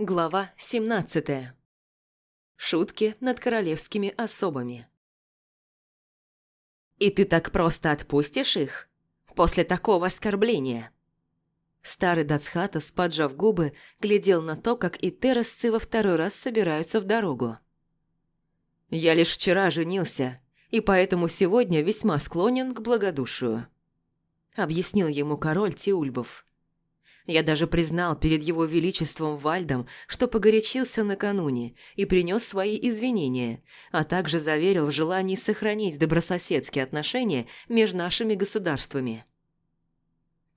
Глава 17. Шутки над королевскими особами. «И ты так просто отпустишь их? После такого оскорбления?» Старый Дацхатас, поджав губы, глядел на то, как и террасцы во второй раз собираются в дорогу. «Я лишь вчера женился, и поэтому сегодня весьма склонен к благодушию», — объяснил ему король Тиульбов. Я даже признал перед его величеством Вальдом, что погорячился накануне и принес свои извинения, а также заверил в желании сохранить добрососедские отношения между нашими государствами.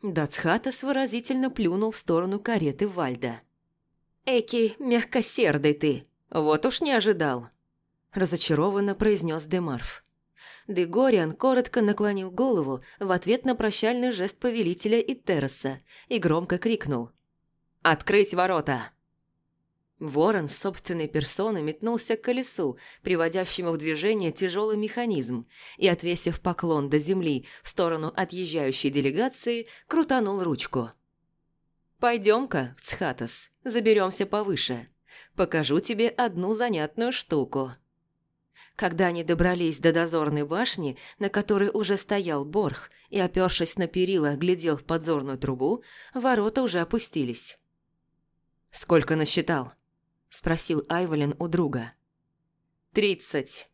Дацхатас выразительно плюнул в сторону кареты Вальда. «Эки, мягкосердый ты, вот уж не ожидал», – разочарованно произнес Демарф. Дегориан коротко наклонил голову в ответ на прощальный жест повелителя и Терраса и громко крикнул «Открыть ворота!». Ворон с собственной персоной метнулся к колесу, приводящему в движение тяжелый механизм, и, отвесив поклон до земли в сторону отъезжающей делегации, крутанул ручку. «Пойдем-ка, Цхатас, заберемся повыше. Покажу тебе одну занятную штуку». Когда они добрались до дозорной башни, на которой уже стоял Борх, и, опёршись на перила, глядел в подзорную трубу, ворота уже опустились. «Сколько насчитал?» – спросил Айволин у друга. «Тридцать».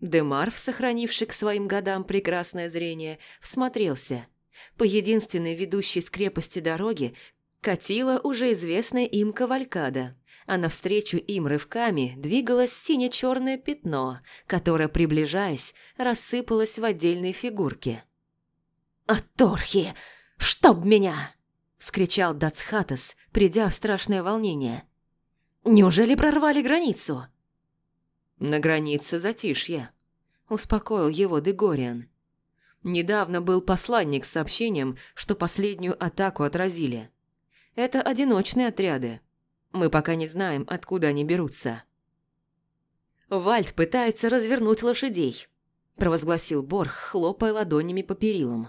Демарв, сохранивший к своим годам прекрасное зрение, всмотрелся. По единственной ведущей с крепости дороге катила уже известная им кавалькада – а навстречу им рывками двигалось сине-черное пятно, которое, приближаясь, рассыпалось в отдельные фигурки. «Аторхи! Чтоб меня!» – вскричал Дацхатас, придя в страшное волнение. «Неужели прорвали границу?» «На границе затишье», – успокоил его Дегориан. «Недавно был посланник с сообщением, что последнюю атаку отразили. Это одиночные отряды, мы пока не знаем, откуда они берутся. «Вальд пытается развернуть лошадей», – провозгласил Борх, хлопая ладонями по перилам.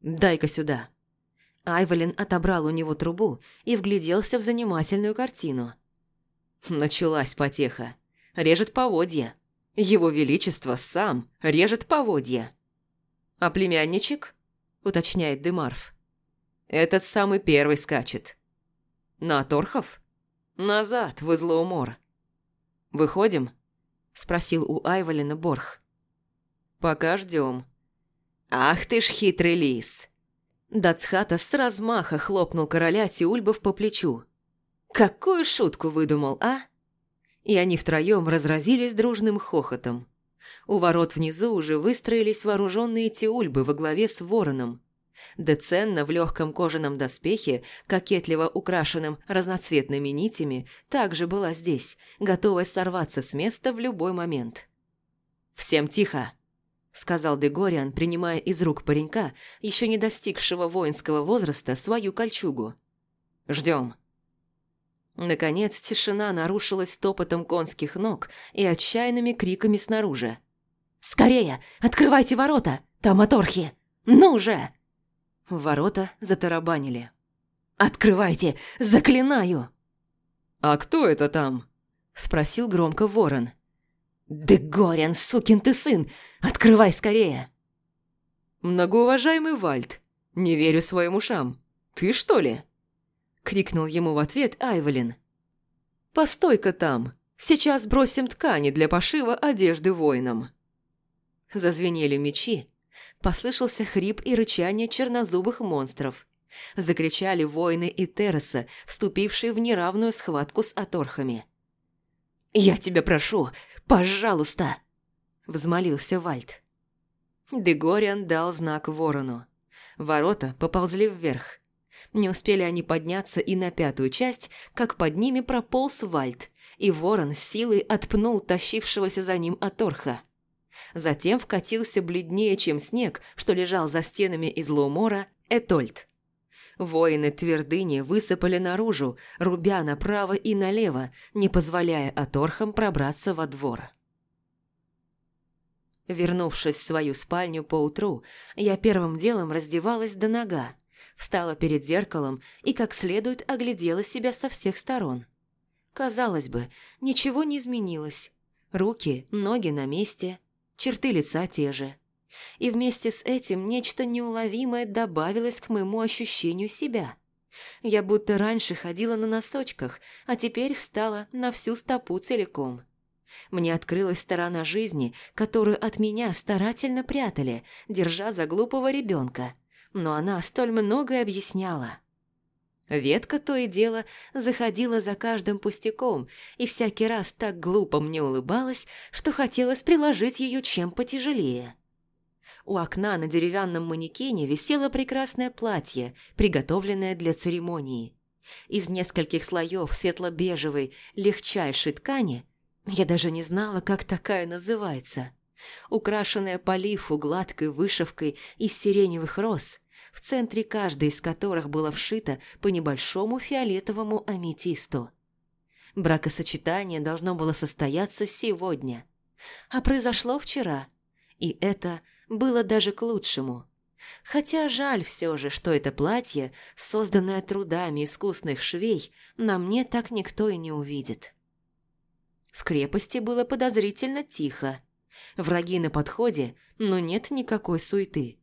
«Дай-ка сюда». Айвелин отобрал у него трубу и вгляделся в занимательную картину. Началась потеха. Режет поводья. Его Величество сам режет поводья. «А племянничек?» – уточняет Демарф. «Этот самый первый скачет». «На Торхов?» «Назад, в Излоумор». «Выходим?» – спросил у Айволина Борх. «Пока ждем». «Ах ты ж хитрый лис!» Дацхата с размаха хлопнул короля Тиульбов по плечу. «Какую шутку выдумал, а?» И они втроем разразились дружным хохотом. У ворот внизу уже выстроились вооруженные Тиульбы во главе с вороном. Деценна в легком кожаном доспехе, кокетливо украшенном разноцветными нитями, также была здесь, готовая сорваться с места в любой момент. «Всем тихо!» – сказал Дегориан, принимая из рук паренька, еще не достигшего воинского возраста, свою кольчугу. «Ждем!» Наконец тишина нарушилась топотом конских ног и отчаянными криками снаружи. «Скорее! Открывайте ворота! Там оторхи! Ну же!» Ворота затарабанили. «Открывайте! Заклинаю!» «А кто это там?» – спросил громко ворон. «Дегорян, сукин ты сын! Открывай скорее!» «Многоуважаемый Вальд, не верю своим ушам. Ты что ли?» – крикнул ему в ответ Айвелин. «Постой-ка там, сейчас бросим ткани для пошива одежды воинам». Зазвенели мечи, Послышался хрип и рычание чернозубых монстров. Закричали воины и Терраса, вступившие в неравную схватку с аторхами. «Я тебя прошу, пожалуйста!» – взмолился Вальд. Дегориан дал знак ворону. Ворота поползли вверх. Не успели они подняться и на пятую часть, как под ними прополз Вальд, и ворон силой отпнул тащившегося за ним Аторха. Затем вкатился бледнее, чем снег, что лежал за стенами из Лоумора, Этольд. Воины твердыни высыпали наружу, рубя направо и налево, не позволяя оторхам пробраться во двор. Вернувшись в свою спальню поутру, я первым делом раздевалась до нога. Встала перед зеркалом и как следует оглядела себя со всех сторон. Казалось бы, ничего не изменилось. Руки, ноги на месте, черты лица те же. И вместе с этим нечто неуловимое добавилось к моему ощущению себя. Я будто раньше ходила на носочках, а теперь встала на всю стопу целиком. Мне открылась сторона жизни, которую от меня старательно прятали, держа за глупого ребенка. Но она столь многое объясняла. Ветка то и дело заходила за каждым пустяком и всякий раз так глупо мне улыбалась, что хотелось приложить ее чем потяжелее. У окна на деревянном манекене висело прекрасное платье, приготовленное для церемонии. Из нескольких слоев светло-бежевой, легчайшей ткани – я даже не знала, как такая называется. Украшенная по лифу гладкой вышивкой из сиреневых роз, в центре каждой из которых было вшито по небольшому фиолетовому аметисту. Бракосочетание должно было состояться сегодня, а произошло вчера, и это было даже к лучшему. Хотя жаль все же, что это платье, созданное трудами искусных швей, на мне так никто и не увидит. В крепости было подозрительно тихо. Враги на подходе, но нет никакой суеты.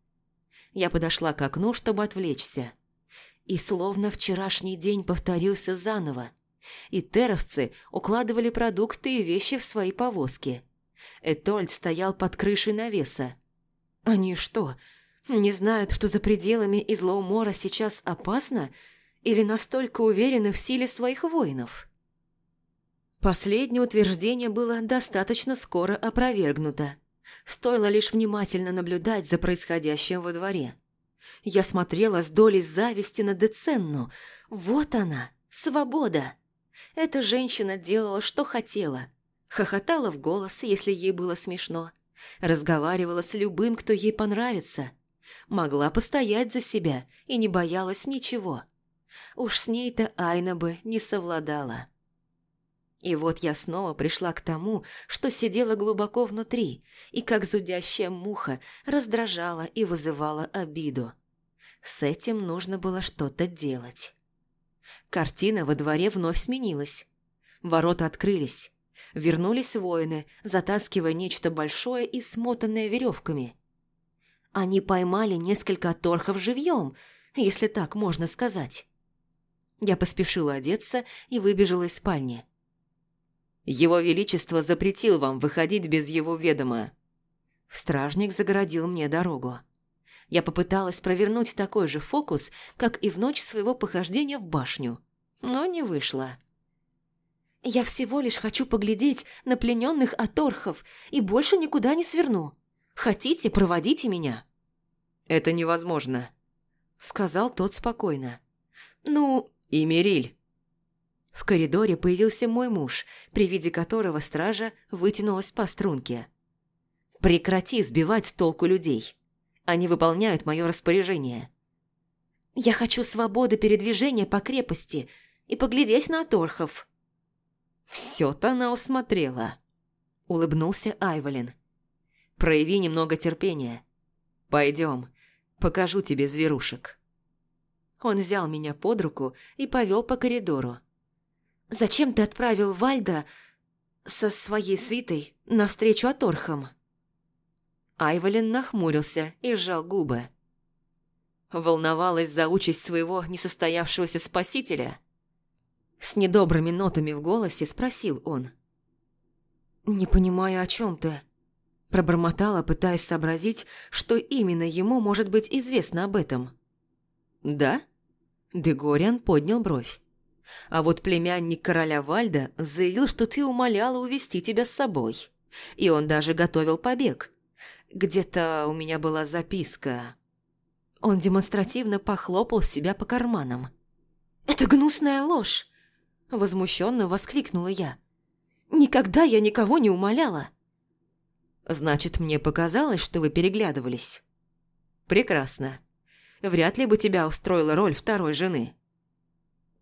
Я подошла к окну, чтобы отвлечься. И словно вчерашний день повторился заново. И теровцы укладывали продукты и вещи в свои повозки. Этольд стоял под крышей навеса. Они что, не знают, что за пределами Излоумора сейчас опасно? Или настолько уверены в силе своих воинов?» Последнее утверждение было достаточно скоро опровергнуто. Стоило лишь внимательно наблюдать за происходящим во дворе. Я смотрела с долей зависти на Деценну. Вот она, свобода. Эта женщина делала, что хотела. Хохотала в голос, если ей было смешно. Разговаривала с любым, кто ей понравится. Могла постоять за себя и не боялась ничего. Уж с ней-то Айна бы не совладала. И вот я снова пришла к тому, что сидела глубоко внутри и, как зудящая муха, раздражала и вызывала обиду. С этим нужно было что-то делать. Картина во дворе вновь сменилась. Ворота открылись. Вернулись воины, затаскивая нечто большое и смотанное веревками. Они поймали несколько торхов живьем, если так можно сказать. Я поспешила одеться и выбежала из спальни. Его Величество запретил вам выходить без его ведома». Стражник загородил мне дорогу. Я попыталась провернуть такой же фокус, как и в ночь своего похождения в башню, но не вышло. «Я всего лишь хочу поглядеть на плененных аторхов и больше никуда не сверну. Хотите, проводите меня?» «Это невозможно», — сказал тот спокойно. «Ну, и Мериль, в коридоре появился мой муж, при виде которого стража вытянулась по струнке. «Прекрати сбивать с толку людей. Они выполняют мое распоряжение». «Я хочу свободы передвижения по крепости и поглядеть на торхов». «Все-то она усмотрела», – улыбнулся Айволин. «Прояви немного терпения. Пойдем, покажу тебе зверушек». Он взял меня под руку и повел по коридору, Зачем ты отправил Вальда со своей свитой навстречу Аторхам?» Айволин нахмурился и сжал губы. Волновалась за участь своего несостоявшегося спасителя? С недобрыми нотами в голосе спросил он. «Не понимаю, о чем ты?» Пробормотала, пытаясь сообразить, что именно ему может быть известно об этом. «Да?» Дегориан поднял бровь. А вот племянник короля Вальда заявил, что ты умоляла увести тебя с собой. И он даже готовил побег. Где-то у меня была записка. Он демонстративно похлопал себя по карманам. «Это гнусная ложь!» Возмущенно воскликнула я. «Никогда я никого не умоляла!» «Значит, мне показалось, что вы переглядывались?» «Прекрасно. Вряд ли бы тебя устроила роль второй жены».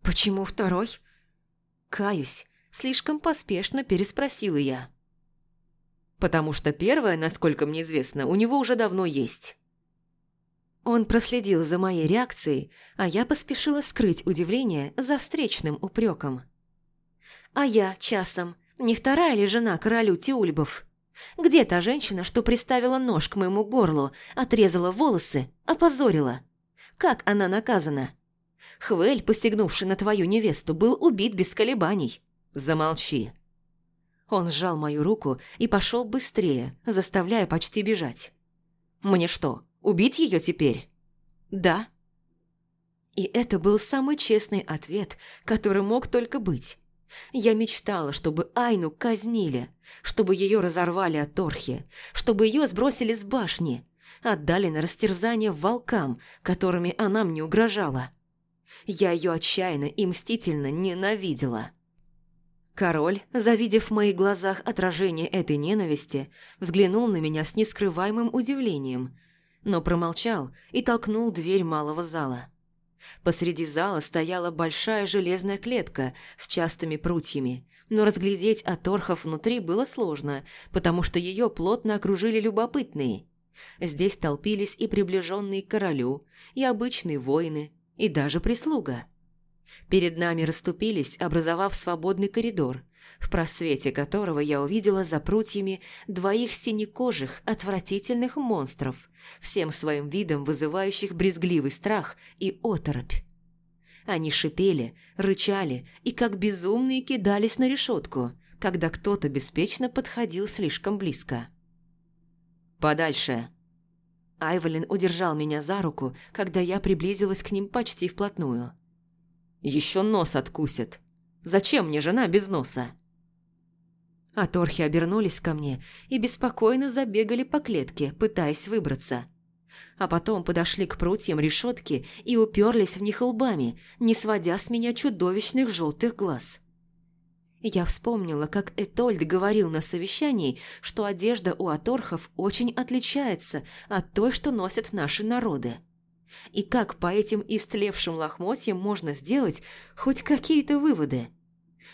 «Почему второй?» Каюсь, слишком поспешно переспросила я. «Потому что первая, насколько мне известно, у него уже давно есть». Он проследил за моей реакцией, а я поспешила скрыть удивление за встречным упреком. «А я, часом, не вторая ли жена королю Тиульбов? Где та женщина, что приставила нож к моему горлу, отрезала волосы, опозорила? Как она наказана? Хвель, посягнувший на твою невесту, был убит без колебаний. Замолчи». Он сжал мою руку и пошел быстрее, заставляя почти бежать. «Мне что, убить ее теперь?» «Да». И это был самый честный ответ, который мог только быть. Я мечтала, чтобы Айну казнили, чтобы ее разорвали от Торхи, чтобы ее сбросили с башни, отдали на растерзание волкам, которыми она мне угрожала. Я ее отчаянно и мстительно ненавидела. Король, завидев в моих глазах отражение этой ненависти, взглянул на меня с нескрываемым удивлением, но промолчал и толкнул дверь малого зала. Посреди зала стояла большая железная клетка с частыми прутьями, но разглядеть оторхов внутри было сложно, потому что ее плотно окружили любопытные. Здесь толпились и приближенные к королю, и обычные воины, и даже прислуга. Перед нами расступились, образовав свободный коридор, в просвете которого я увидела за прутьями двоих синекожих, отвратительных монстров, всем своим видом вызывающих брезгливый страх и оторопь. Они шипели, рычали и как безумные кидались на решетку, когда кто-то беспечно подходил слишком близко. «Подальше!» Айвелин удержал меня за руку, когда я приблизилась к ним почти вплотную. Еще нос откусит. Зачем мне жена без носа?» А торхи обернулись ко мне и беспокойно забегали по клетке, пытаясь выбраться. А потом подошли к прутьям решетки и уперлись в них лбами, не сводя с меня чудовищных желтых глаз. Я вспомнила, как Этольд говорил на совещании, что одежда у аторхов очень отличается от той, что носят наши народы. И как по этим истлевшим лохмотьям можно сделать хоть какие-то выводы?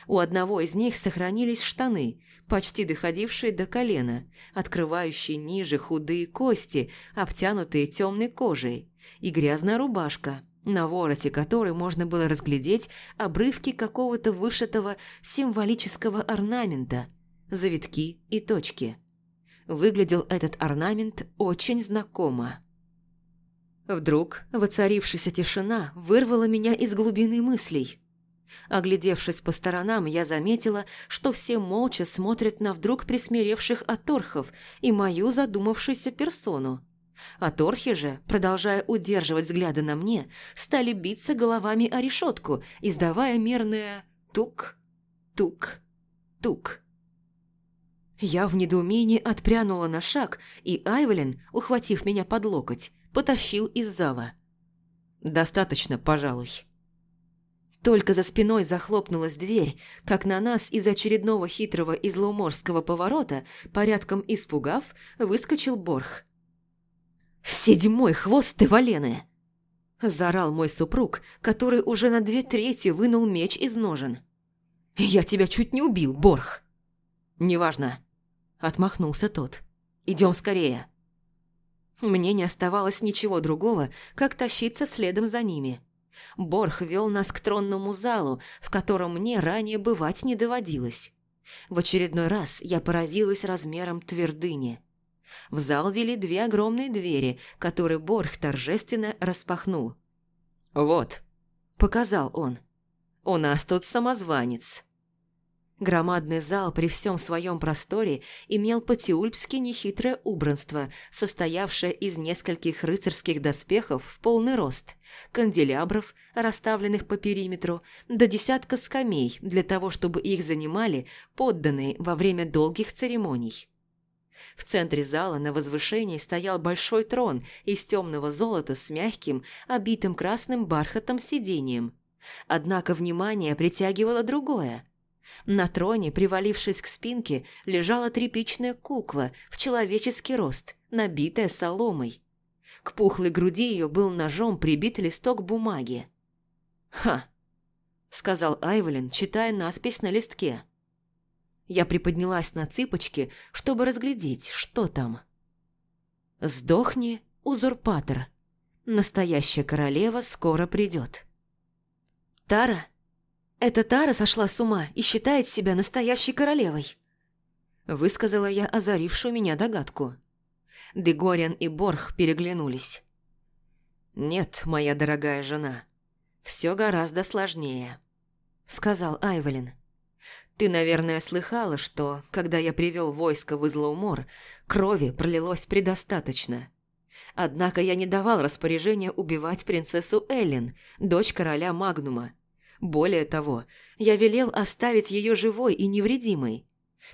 У одного из них сохранились штаны, почти доходившие до колена, открывающие ниже худые кости, обтянутые темной кожей, и грязная рубашка, на вороте которой можно было разглядеть обрывки какого-то вышитого символического орнамента, завитки и точки. Выглядел этот орнамент очень знакомо. Вдруг воцарившаяся тишина вырвала меня из глубины мыслей. Оглядевшись по сторонам, я заметила, что все молча смотрят на вдруг присмиревших аторхов и мою задумавшуюся персону. Аторхи же, продолжая удерживать взгляды на мне, стали биться головами о решетку, издавая мерное «тук, тук, тук». Я в недоумении отпрянула на шаг, и Айвелин, ухватив меня под локоть, потащил из зала. «Достаточно, пожалуй». Только за спиной захлопнулась дверь, как на нас из очередного хитрого и злоуморского поворота, порядком испугав, выскочил Борх. «Седьмой хвост ты, Валены!» Заорал мой супруг, который уже на две трети вынул меч из ножен. «Я тебя чуть не убил, Борх!» «Неважно», — отмахнулся тот. «Идем скорее». Мне не оставалось ничего другого, как тащиться следом за ними. Борх вел нас к тронному залу, в котором мне ранее бывать не доводилось. В очередной раз я поразилась размером твердыни. В зал вели две огромные двери, которые Борх торжественно распахнул. «Вот», — показал он, — «у нас тут самозванец». Громадный зал при всем своем просторе имел по-тиульпски нехитрое убранство, состоявшее из нескольких рыцарских доспехов в полный рост, канделябров, расставленных по периметру, до десятка скамей для того, чтобы их занимали подданные во время долгих церемоний. В центре зала на возвышении стоял большой трон из темного золота с мягким, обитым красным бархатом сиденьем. Однако внимание притягивало другое – на троне, привалившись к спинке, лежала тряпичная кукла в человеческий рост, набитая соломой. К пухлой груди ее был ножом прибит листок бумаги. «Ха!» – сказал Айвелин, читая надпись на листке. Я приподнялась на цыпочки, чтобы разглядеть, что там. «Сдохни, узурпатор. Настоящая королева скоро придет. Тара? Эта Тара сошла с ума и считает себя настоящей королевой. Высказала я озарившую меня догадку. Дегориан и Борх переглянулись. «Нет, моя дорогая жена, все гораздо сложнее», — сказал Айвелин. «Ты, наверное, слыхала, что, когда я привел войско в Излоумор, крови пролилось предостаточно. Однако я не давал распоряжения убивать принцессу Эллен, дочь короля Магнума. Более того, я велел оставить ее живой и невредимой.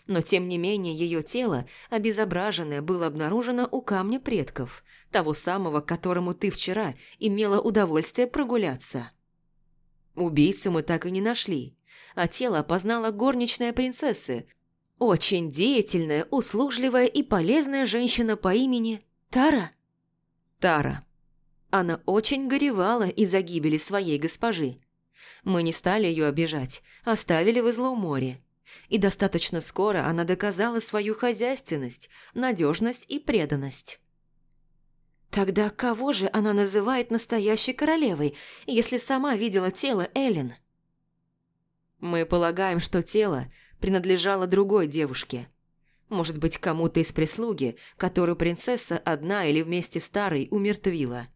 Но тем не менее ее тело, обезображенное, было обнаружено у камня предков, того самого, к которому ты вчера имела удовольствие прогуляться. Убийцу мы так и не нашли, а тело опознала горничная принцессы, очень деятельная, услужливая и полезная женщина по имени Тара. Тара. Она очень горевала из-за гибели своей госпожи. Мы не стали ее обижать, оставили в Излоуморе. И достаточно скоро она доказала свою хозяйственность, надежность и преданность. Тогда кого же она называет настоящей королевой, если сама видела тело Эллен? Мы полагаем, что тело принадлежало другой девушке, может быть, кому-то из прислуги, которую принцесса одна или вместе старой умертвила.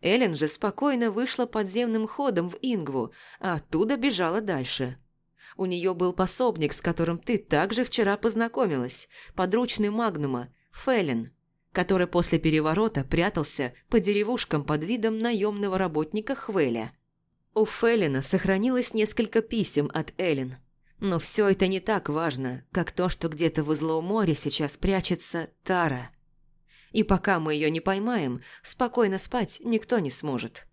Эллен же спокойно вышла подземным ходом в Ингву, а оттуда бежала дальше. У нее был пособник, с которым ты также вчера познакомилась, подручный Магнума, Феллен, который после переворота прятался по деревушкам под видом наемного работника Хвеля. У Феллена сохранилось несколько писем от Эллен – но все это не так важно, как то, что где-то в море сейчас прячется Тара. И пока мы ее не поймаем, спокойно спать никто не сможет.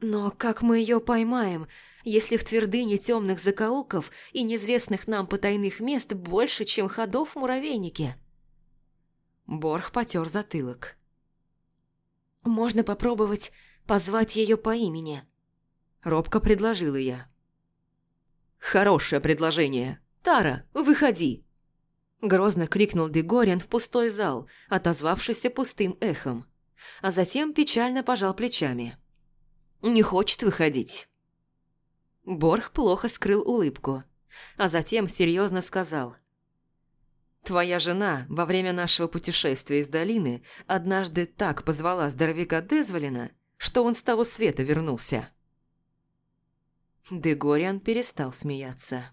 Но как мы ее поймаем, если в твердыне темных закоулков и неизвестных нам потайных мест больше, чем ходов в муравейнике? Борх потер затылок. «Можно попробовать позвать ее по имени», – робко предложила я. «Хорошее предложение. Тара, выходи!» Грозно крикнул Дегориан в пустой зал, отозвавшийся пустым эхом. А затем печально пожал плечами. «Не хочет выходить». Борх плохо скрыл улыбку, а затем серьезно сказал. «Твоя жена во время нашего путешествия из долины однажды так позвала здоровяка Дезволина, что он с того света вернулся». Дегориан перестал смеяться.